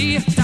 21st